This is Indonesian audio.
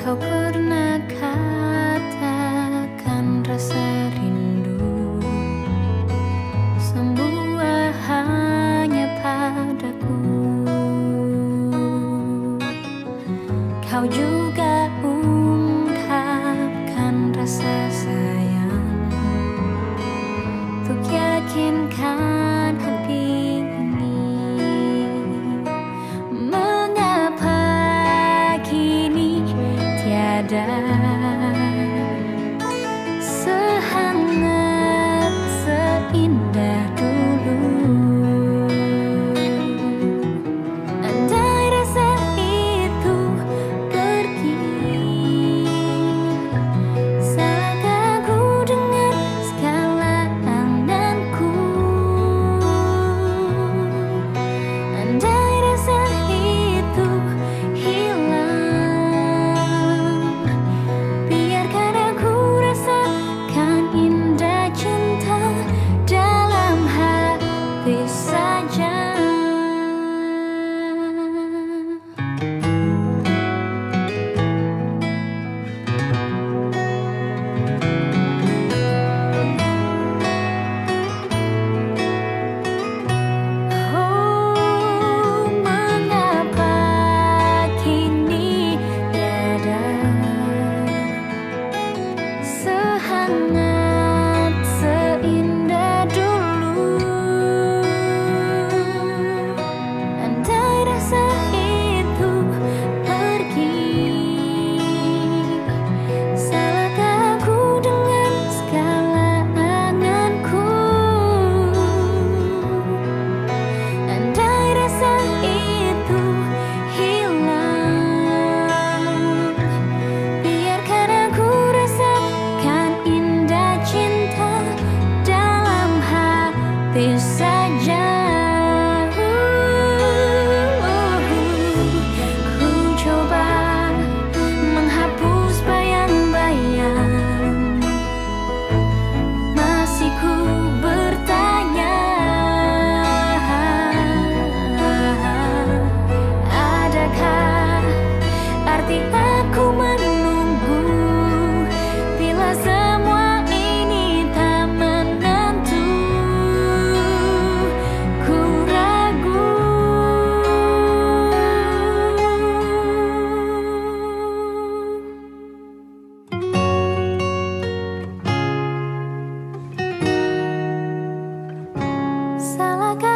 Kau pernah katakan rasa rindu. Semua hanya padaku. Kau juga down. Salahkan